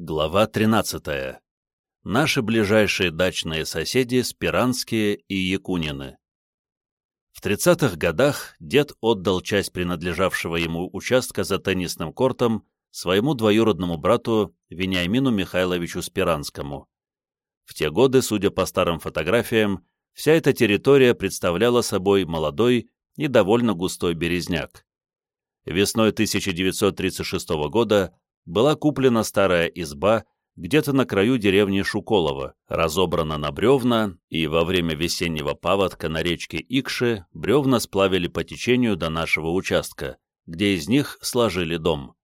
Глава 13. Наши ближайшие дачные соседи Спиранские и Якунины. В 30-х годах дед отдал часть принадлежавшего ему участка за теннисным кортом своему двоюродному брату Вениамину Михайловичу Спиранскому. В те годы, судя по старым фотографиям, вся эта территория представляла собой молодой и довольно густой березняк. Весной 1936 года была куплена старая изба где-то на краю деревни Шуколова, разобрана на бревна, и во время весеннего паводка на речке Икши бревна сплавили по течению до нашего участка, где из них сложили дом.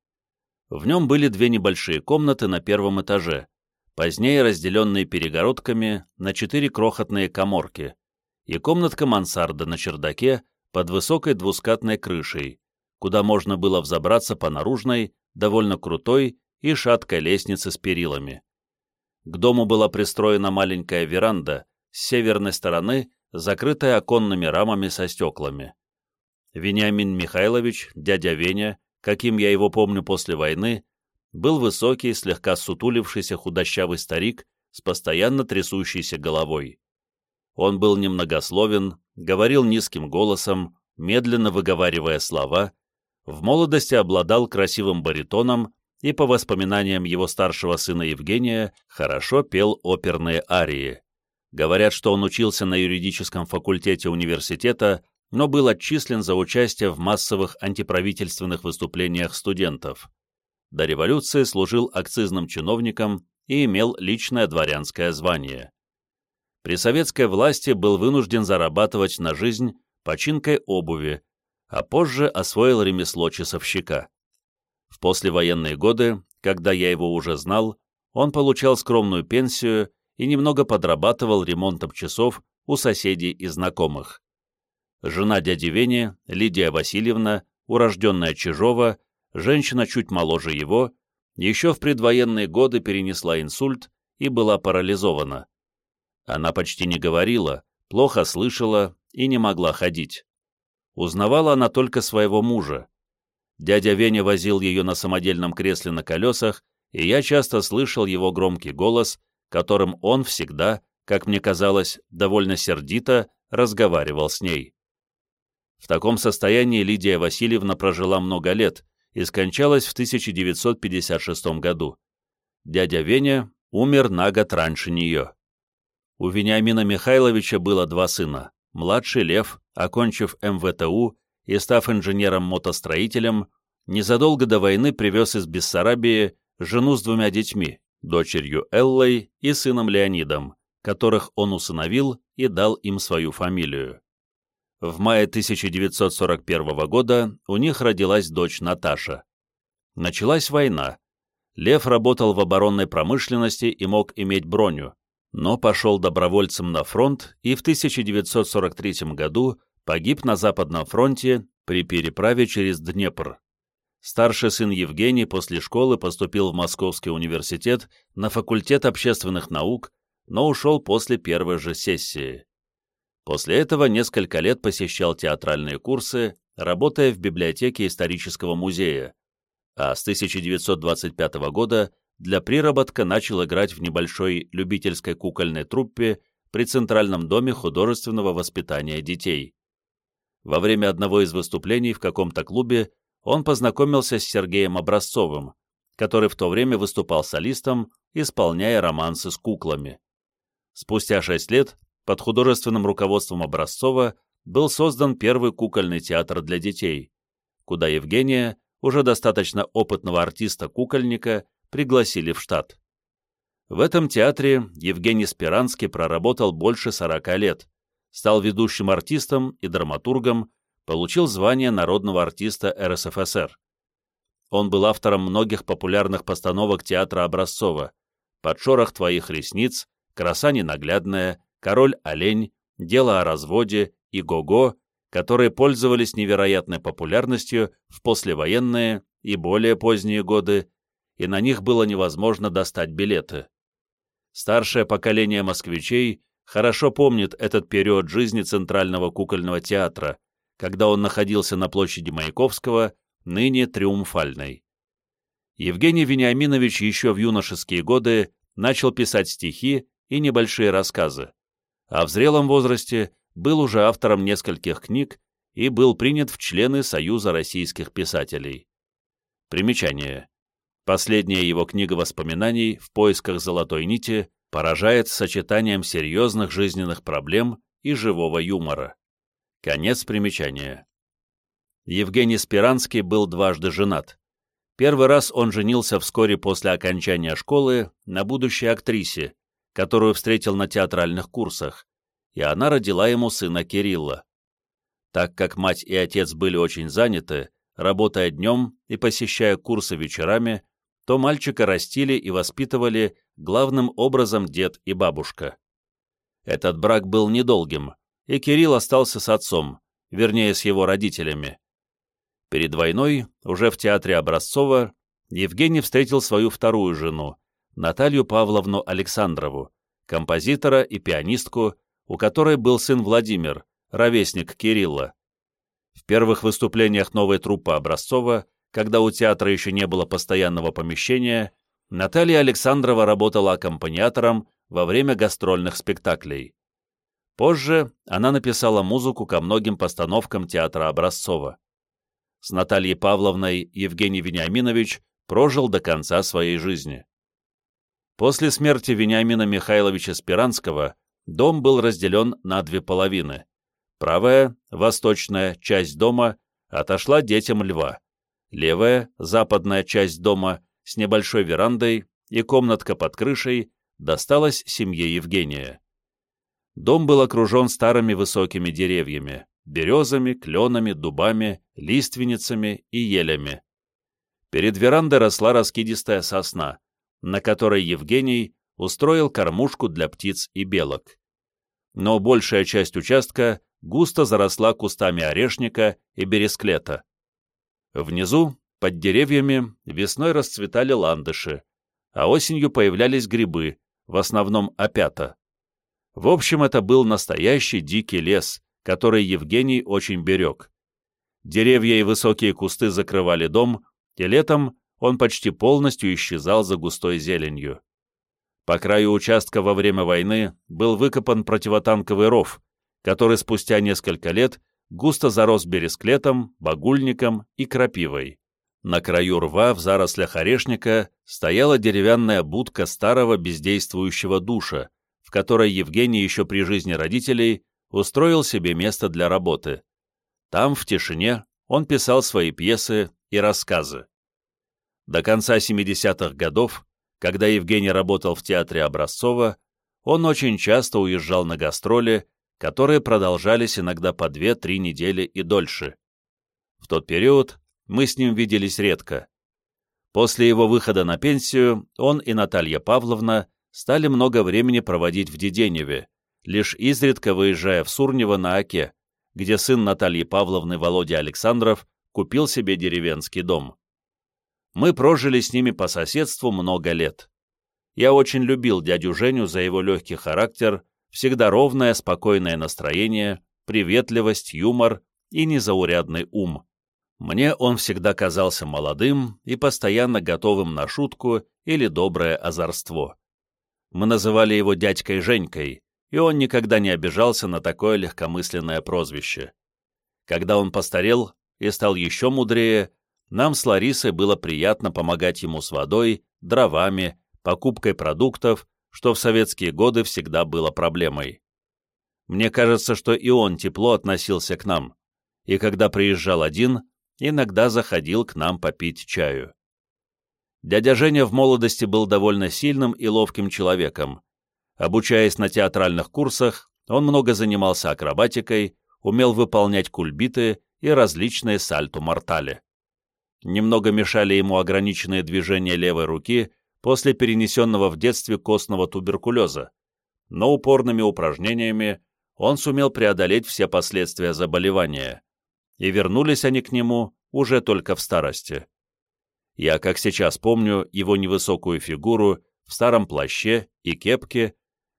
В нем были две небольшие комнаты на первом этаже, позднее разделенные перегородками на четыре крохотные коморки, и комнатка мансарда на чердаке под высокой двускатной крышей, куда можно было взобраться по наружной, довольно крутой и шаткой лестнице с перилами. К дому была пристроена маленькая веранда, с северной стороны, закрытая оконными рамами со стеклами. Вениамин Михайлович, дядя Веня, каким я его помню после войны, был высокий, слегка сутулившийся худощавый старик с постоянно трясущейся головой. Он был немногословен, говорил низким голосом, медленно выговаривая слова, в молодости обладал красивым баритоном и, по воспоминаниям его старшего сына Евгения, хорошо пел оперные арии. Говорят, что он учился на юридическом факультете университета, но был отчислен за участие в массовых антиправительственных выступлениях студентов. До революции служил акцизным чиновником и имел личное дворянское звание. При советской власти был вынужден зарабатывать на жизнь починкой обуви, а позже освоил ремесло часовщика. В послевоенные годы, когда я его уже знал, он получал скромную пенсию и немного подрабатывал ремонтом часов у соседей и знакомых. Жена дяди Вени, Лидия Васильевна, урожденная Чижова, женщина чуть моложе его, еще в предвоенные годы перенесла инсульт и была парализована. Она почти не говорила, плохо слышала и не могла ходить. Узнавала она только своего мужа. Дядя Веня возил ее на самодельном кресле на колесах, и я часто слышал его громкий голос, которым он всегда, как мне казалось, довольно сердито разговаривал с ней. В таком состоянии Лидия Васильевна прожила много лет и скончалась в 1956 году. Дядя Веня умер на год раньше нее. У Вениамина Михайловича было два сына. Младший Лев, окончив МВТУ и став инженером-мотостроителем, незадолго до войны привез из Бессарабии жену с двумя детьми, дочерью Эллой и сыном Леонидом, которых он усыновил и дал им свою фамилию. В мае 1941 года у них родилась дочь Наташа. Началась война. Лев работал в оборонной промышленности и мог иметь броню, но пошел добровольцем на фронт и в 1943 году погиб на Западном фронте при переправе через Днепр. Старший сын Евгений после школы поступил в Московский университет на факультет общественных наук, но ушел после первой же сессии. После этого несколько лет посещал театральные курсы, работая в библиотеке исторического музея, а с 1925 года для приработка начал играть в небольшой любительской кукольной труппе при Центральном доме художественного воспитания детей. Во время одного из выступлений в каком-то клубе он познакомился с Сергеем Образцовым, который в то время выступал солистом, исполняя романсы с куклами. Спустя шесть лет под художественным руководством Образцова был создан первый кукольный театр для детей, куда Евгения, уже достаточно опытного артиста-кукольника, пригласили в штат. В этом театре Евгений Спиранский проработал больше 40 лет, стал ведущим артистом и драматургом, получил звание народного артиста РСФСР. Он был автором многих популярных постановок театра Образцова «Под шорох твоих ресниц», «Краса ненаглядная», «Король-олень», «Дело о разводе» и «Го-го», которые пользовались невероятной популярностью в послевоенные и более поздние годы и на них было невозможно достать билеты. Старшее поколение москвичей хорошо помнит этот период жизни Центрального кукольного театра, когда он находился на площади Маяковского, ныне Триумфальной. Евгений Вениаминович еще в юношеские годы начал писать стихи и небольшие рассказы, а в зрелом возрасте был уже автором нескольких книг и был принят в члены Союза российских писателей. Примечание. Последняя его книга воспоминаний «В поисках золотой нити» поражает сочетанием серьезных жизненных проблем и живого юмора. Конец примечания. Евгений Спиранский был дважды женат. Первый раз он женился вскоре после окончания школы на будущей актрисе, которую встретил на театральных курсах, и она родила ему сына Кирилла. Так как мать и отец были очень заняты, работая днем и посещая курсы вечерами, то мальчика растили и воспитывали главным образом дед и бабушка. Этот брак был недолгим, и Кирилл остался с отцом, вернее, с его родителями. Перед войной, уже в театре Образцова, Евгений встретил свою вторую жену, Наталью Павловну Александрову, композитора и пианистку, у которой был сын Владимир, ровесник Кирилла. В первых выступлениях новой труппы Образцова, когда у театра еще не было постоянного помещения, Наталья Александрова работала аккомпаниатором во время гастрольных спектаклей. Позже она написала музыку ко многим постановкам театра Образцова. С Натальей Павловной Евгений Вениаминович прожил до конца своей жизни. После смерти Вениамина Михайловича Спиранского дом был разделен на две половины. Правая, восточная часть дома отошла детям льва. Левая, западная часть дома с небольшой верандой и комнатка под крышей досталась семье Евгения. Дом был окружен старыми высокими деревьями, березами, кленами, дубами, лиственницами и елями. Перед верандой росла раскидистая сосна, на которой Евгений устроил кормушку для птиц и белок. Но большая часть участка густо заросла кустами орешника и бересклета. Внизу, под деревьями, весной расцветали ландыши, а осенью появлялись грибы, в основном опята. В общем, это был настоящий дикий лес, который Евгений очень берег. Деревья и высокие кусты закрывали дом, и летом он почти полностью исчезал за густой зеленью. По краю участка во время войны был выкопан противотанковый ров, который спустя несколько лет густо зарос бересклетом, багульником и крапивой. На краю рва в зарослях орешника стояла деревянная будка старого бездействующего душа, в которой Евгений еще при жизни родителей устроил себе место для работы. Там, в тишине, он писал свои пьесы и рассказы. До конца 70-х годов, когда Евгений работал в театре Образцова, он очень часто уезжал на гастроли, которые продолжались иногда по 2-3 недели и дольше. В тот период мы с ним виделись редко. После его выхода на пенсию он и Наталья Павловна стали много времени проводить в Деденеве, лишь изредка выезжая в Сурнево на Оке, где сын Натальи Павловны Володя Александров купил себе деревенский дом. Мы прожили с ними по соседству много лет. Я очень любил дядю Женю за его легкий характер, всегда ровное, спокойное настроение, приветливость, юмор и незаурядный ум. Мне он всегда казался молодым и постоянно готовым на шутку или доброе озорство. Мы называли его дядькой Женькой, и он никогда не обижался на такое легкомысленное прозвище. Когда он постарел и стал еще мудрее, нам с Ларисой было приятно помогать ему с водой, дровами, покупкой продуктов, что в советские годы всегда было проблемой. Мне кажется, что и он тепло относился к нам, и когда приезжал один, иногда заходил к нам попить чаю. Дядя Женя в молодости был довольно сильным и ловким человеком. Обучаясь на театральных курсах, он много занимался акробатикой, умел выполнять кульбиты и различные сальто-мортали. Немного мешали ему ограниченные движения левой руки после перенесенного в детстве костного туберкулеза, но упорными упражнениями он сумел преодолеть все последствия заболевания, и вернулись они к нему уже только в старости. Я, как сейчас помню, его невысокую фигуру в старом плаще и кепке,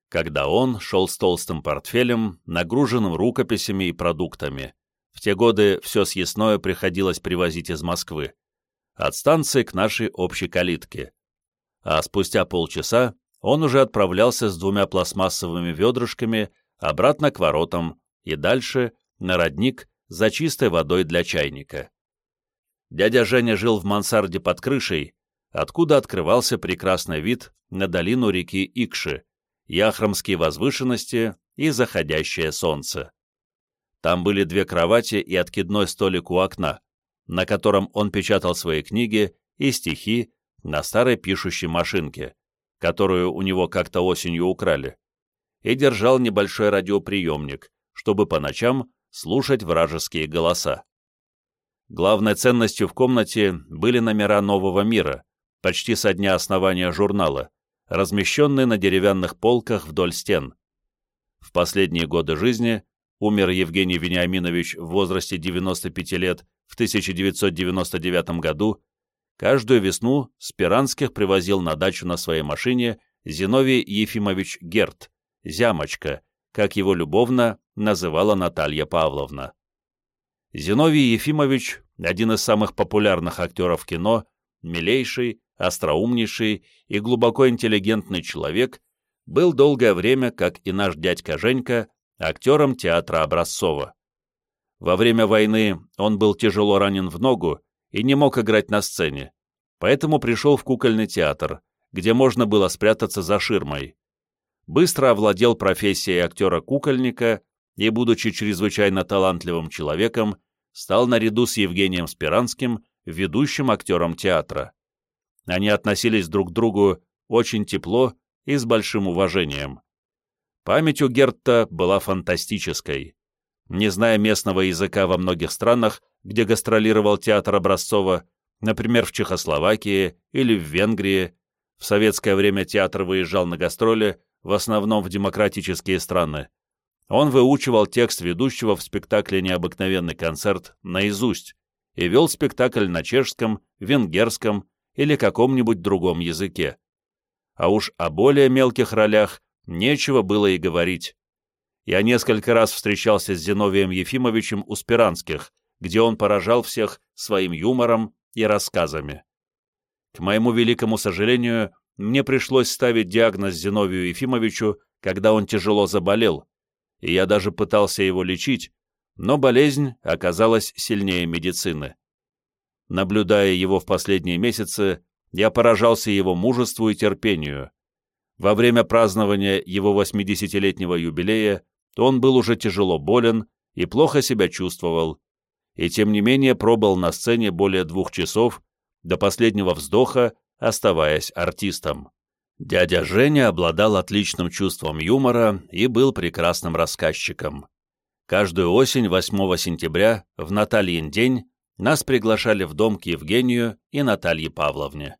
когда он шел с толстым портфелем, нагруженным рукописями и продуктами. В те годы все съестное приходилось привозить из Москвы. от станции к нашей общей калитке. А спустя полчаса он уже отправлялся с двумя пластмассовыми ведрышками обратно к воротам и дальше на родник за чистой водой для чайника. Дядя Женя жил в мансарде под крышей, откуда открывался прекрасный вид на долину реки Икши, Яхромские возвышенности и заходящее солнце. Там были две кровати и откидной столик у окна, на котором он печатал свои книги и стихи на старой пишущей машинке, которую у него как-то осенью украли, и держал небольшой радиоприемник, чтобы по ночам слушать вражеские голоса. Главной ценностью в комнате были номера «Нового мира», почти со дня основания журнала, размещенные на деревянных полках вдоль стен. В последние годы жизни умер Евгений Вениаминович в возрасте 95 лет в 1999 году, каждую весну Спиранских привозил на дачу на своей машине Зиновий Ефимович Герт, «Зямочка», как его любовно называла Наталья Павловна. Зиновий Ефимович, один из самых популярных актеров кино, милейший, остроумнейший и глубоко интеллигентный человек, был долгое время, как и наш дядька Женька, актером театра Образцова. Во время войны он был тяжело ранен в ногу и не мог играть на сцене, поэтому пришел в кукольный театр, где можно было спрятаться за ширмой. Быстро овладел профессией актера-кукольника и, будучи чрезвычайно талантливым человеком, стал наряду с Евгением Спиранским ведущим актером театра. Они относились друг к другу очень тепло и с большим уважением. Память у Герта была фантастической. Не зная местного языка во многих странах, где гастролировал театр Образцова, например, в Чехословакии или в Венгрии, в советское время театр выезжал на гастроли в основном в демократические страны, он выучивал текст ведущего в спектакле «Необыкновенный концерт» наизусть и вел спектакль на чешском, венгерском или каком-нибудь другом языке. А уж о более мелких ролях нечего было и говорить. Я несколько раз встречался с Зиновием Ефимовичем у Спиранских, где он поражал всех своим юмором и рассказами. К моему великому сожалению, мне пришлось ставить диагноз Зиновию Ефимовичу, когда он тяжело заболел, и я даже пытался его лечить, но болезнь оказалась сильнее медицины. Наблюдая его в последние месяцы, я поражался его мужеству и терпению. Во время празднования его 80-летнего юбилея он был уже тяжело болен и плохо себя чувствовал, и тем не менее пробыл на сцене более двух часов, до последнего вздоха, оставаясь артистом. Дядя Женя обладал отличным чувством юмора и был прекрасным рассказчиком. Каждую осень 8 сентября, в Натальин день, нас приглашали в дом к Евгению и Наталье Павловне.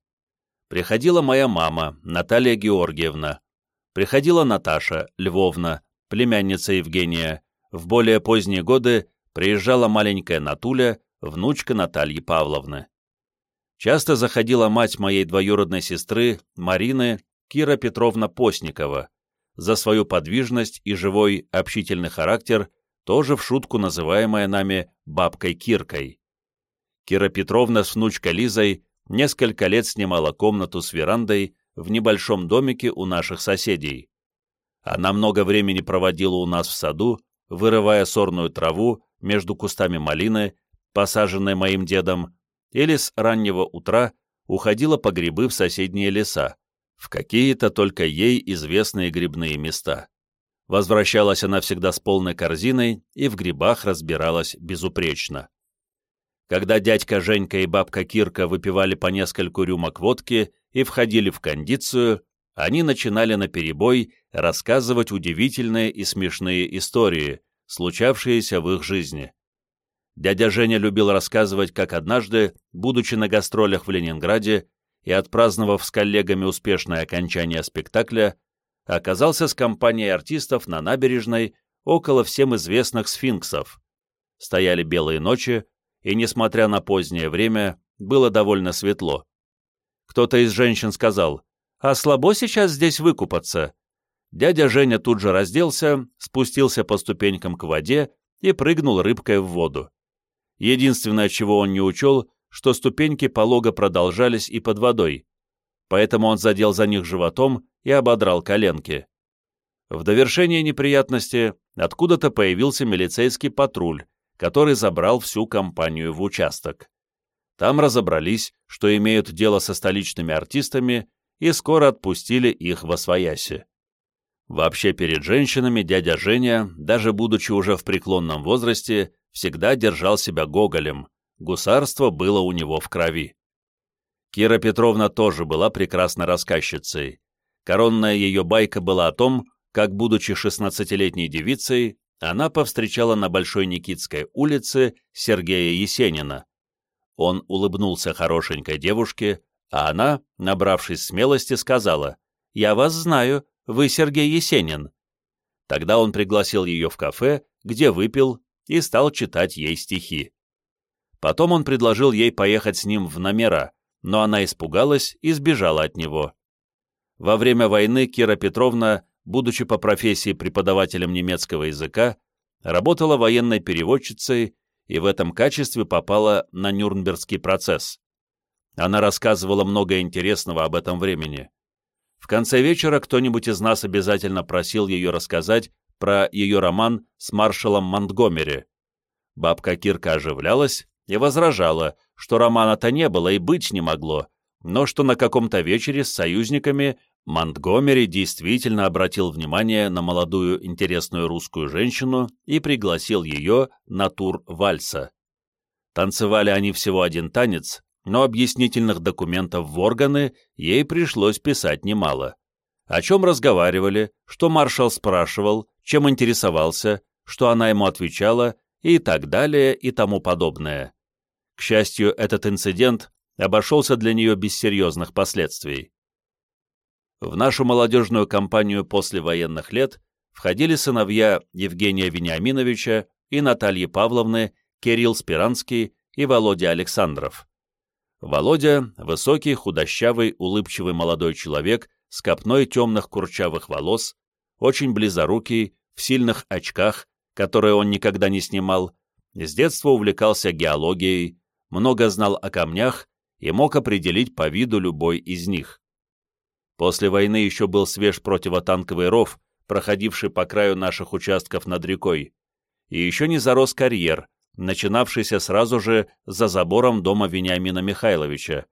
Приходила моя мама, Наталья Георгиевна. Приходила Наташа Львовна, племянница Евгения. В более поздние годы приезжала маленькая Натуля, внучка Натальи Павловны. Часто заходила мать моей двоюродной сестры, Марины, Кира Петровна Постникова, за свою подвижность и живой общительный характер, тоже в шутку называемая нами «бабкой Киркой». Кира Петровна с внучкой Лизой несколько лет снимала комнату с верандой в небольшом домике у наших соседей. Она много времени проводила у нас в саду, вырывая сорную траву между кустами малины, посаженной моим дедом, или с раннего утра уходила по грибы в соседние леса, в какие-то только ей известные грибные места. Возвращалась она всегда с полной корзиной и в грибах разбиралась безупречно. Когда дядька Женька и бабка Кирка выпивали по нескольку рюмок водки и входили в кондицию, они начинали наперебой рассказывать удивительные и смешные истории, случавшиеся в их жизни. Дядя Женя любил рассказывать, как однажды, будучи на гастролях в Ленинграде и отпраздновав с коллегами успешное окончание спектакля, оказался с компанией артистов на набережной около всем известных сфинксов. Стояли белые ночи, и, несмотря на позднее время, было довольно светло. Кто-то из женщин сказал, «А слабо сейчас здесь выкупаться?» Дядя Женя тут же разделся, спустился по ступенькам к воде и прыгнул рыбкой в воду. Единственное, чего он не учел, что ступеньки полога продолжались и под водой, поэтому он задел за них животом и ободрал коленки. В довершение неприятности откуда-то появился милицейский патруль, который забрал всю компанию в участок. Там разобрались, что имеют дело со столичными артистами, и скоро отпустили их во свояси. Вообще перед женщинами дядя Женя, даже будучи уже в преклонном возрасте, всегда держал себя гоголем, гусарство было у него в крови. Кира Петровна тоже была прекрасной рассказчицей. Коронная ее байка была о том, как, будучи шестнадцатилетней девицей, она повстречала на Большой Никитской улице Сергея Есенина. Он улыбнулся хорошенькой девушке, а она, набравшись смелости, сказала, «Я вас знаю, вы Сергей Есенин». Тогда он пригласил ее в кафе, где выпил и стал читать ей стихи. Потом он предложил ей поехать с ним в номера, но она испугалась и сбежала от него. Во время войны Кира Петровна, будучи по профессии преподавателем немецкого языка, работала военной переводчицей и в этом качестве попала на Нюрнбергский процесс. Она рассказывала много интересного об этом времени. В конце вечера кто-нибудь из нас обязательно просил ее рассказать про ее роман с маршалом Монтгомери. Бабка Кирка оживлялась и возражала, что романа-то не было и быть не могло, но что на каком-то вечере с союзниками Монтгомери действительно обратил внимание на молодую интересную русскую женщину и пригласил ее на тур вальса. Танцевали они всего один танец, но объяснительных документов в органы ей пришлось писать немало. О чем разговаривали, что маршал спрашивал, чем интересовался, что она ему отвечала и так далее и тому подобное. К счастью, этот инцидент обошелся для нее без серьезных последствий. В нашу молодежную компанию после военных лет входили сыновья Евгения Вениаминовича и Натальи Павловны, Кирилл Спиранский и Володя Александров. Володя — высокий, худощавый, улыбчивый молодой человек с копной темных курчавых волос, очень близорукий, в сильных очках, которые он никогда не снимал, с детства увлекался геологией, много знал о камнях и мог определить по виду любой из них. После войны еще был свеж противотанковый ров, проходивший по краю наших участков над рекой, и еще не зарос карьер, начинавшийся сразу же за забором дома Вениамина Михайловича,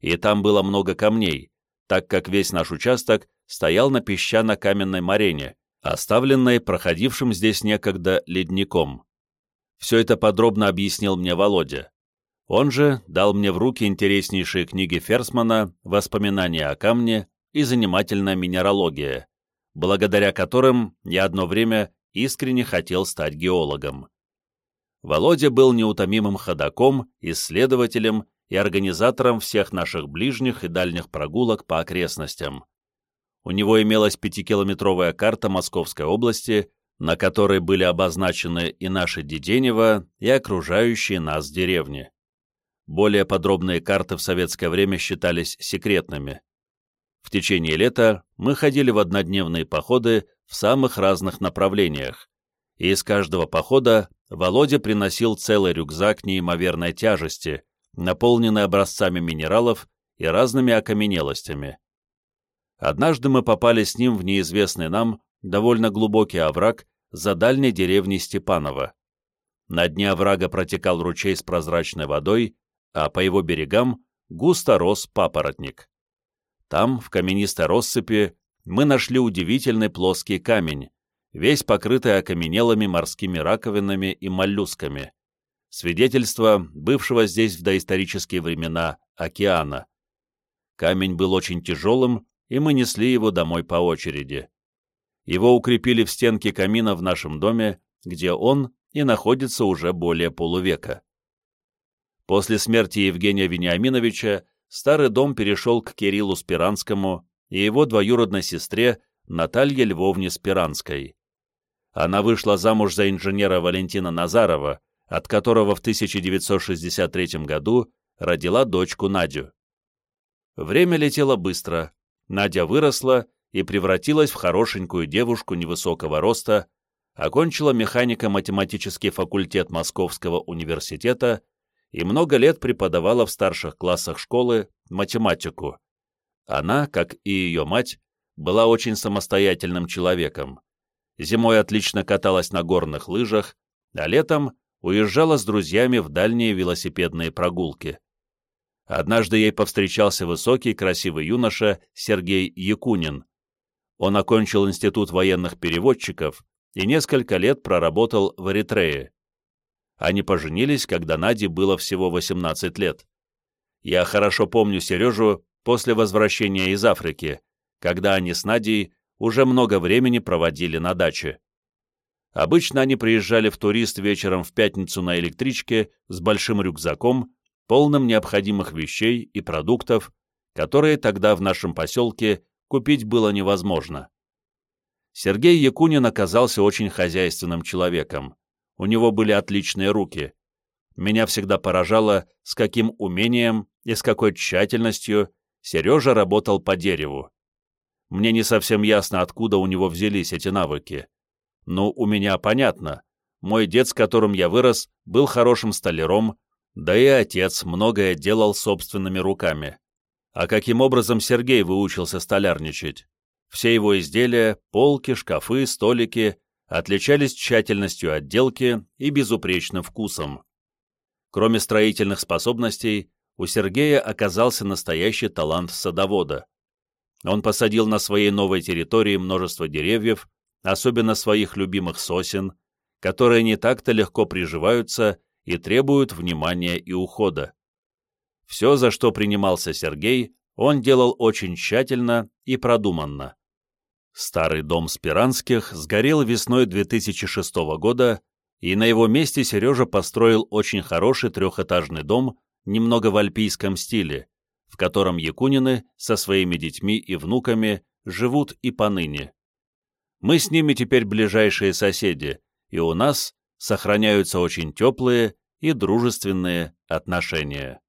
и там было много камней, так как весь наш участок стоял на песчано-каменной марене, оставленной проходившим здесь некогда ледником. Все это подробно объяснил мне Володя. Он же дал мне в руки интереснейшие книги Ферсмана «Воспоминания о камне» и «Занимательная минералогия», благодаря которым я одно время искренне хотел стать геологом. Володя был неутомимым ходаком, исследователем и организатором всех наших ближних и дальних прогулок по окрестностям. У него имелась пятикилометровая карта Московской области, на которой были обозначены и наши Деденево, и окружающие нас деревни. Более подробные карты в советское время считались секретными. В течение лета мы ходили в однодневные походы в самых разных направлениях, и из каждого похода Володя приносил целый рюкзак неимоверной тяжести, наполненный образцами минералов и разными окаменелостями. Однажды мы попали с ним в неизвестный нам довольно глубокий овраг за дальней деревней Степанова. На дне оврага протекал ручей с прозрачной водой, а по его берегам густо рос папоротник. Там, в каменистой россыпи, мы нашли удивительный плоский камень, весь покрытый окаменелыми морскими раковинами и моллюсками. Свидетельство бывшего здесь в доисторические времена океана. Камень был очень тяжелым, и мы несли его домой по очереди. Его укрепили в стенке камина в нашем доме, где он и находится уже более полувека. После смерти Евгения Вениаминовича старый дом перешел к Кириллу Спиранскому и его двоюродной сестре Наталье Львовне Спиранской. Она вышла замуж за инженера Валентина Назарова, от которого в 1963 году родила дочку Надю. Время летело быстро. Надя выросла и превратилась в хорошенькую девушку невысокого роста, окончила механико-математический факультет Московского университета и много лет преподавала в старших классах школы математику. Она, как и ее мать, была очень самостоятельным человеком. Зимой отлично каталась на горных лыжах, а летом уезжала с друзьями в дальние велосипедные прогулки. Однажды ей повстречался высокий, красивый юноша Сергей Якунин. Он окончил Институт военных переводчиков и несколько лет проработал в Эритрее. Они поженились, когда Наде было всего 18 лет. Я хорошо помню Сережу после возвращения из Африки, когда они с Надей уже много времени проводили на даче. Обычно они приезжали в турист вечером в пятницу на электричке с большим рюкзаком, полным необходимых вещей и продуктов, которые тогда в нашем поселке купить было невозможно. Сергей Якунин оказался очень хозяйственным человеком. У него были отличные руки. Меня всегда поражало, с каким умением и с какой тщательностью Сережа работал по дереву. Мне не совсем ясно, откуда у него взялись эти навыки. Ну, у меня понятно. Мой дед, с которым я вырос, был хорошим столяром, да и отец многое делал собственными руками. А каким образом Сергей выучился столярничать? Все его изделия, полки, шкафы, столики отличались тщательностью отделки и безупречным вкусом. Кроме строительных способностей, у Сергея оказался настоящий талант садовода. Он посадил на своей новой территории множество деревьев, особенно своих любимых сосен, которые не так-то легко приживаются и требуют внимания и ухода. Все, за что принимался Сергей, он делал очень тщательно и продуманно. Старый дом Спиранских сгорел весной 2006 года, и на его месте Сережа построил очень хороший трехэтажный дом, немного в альпийском стиле, в котором Якунины со своими детьми и внуками живут и поныне. Мы с ними теперь ближайшие соседи, и у нас сохраняются очень теплые и дружественные отношения.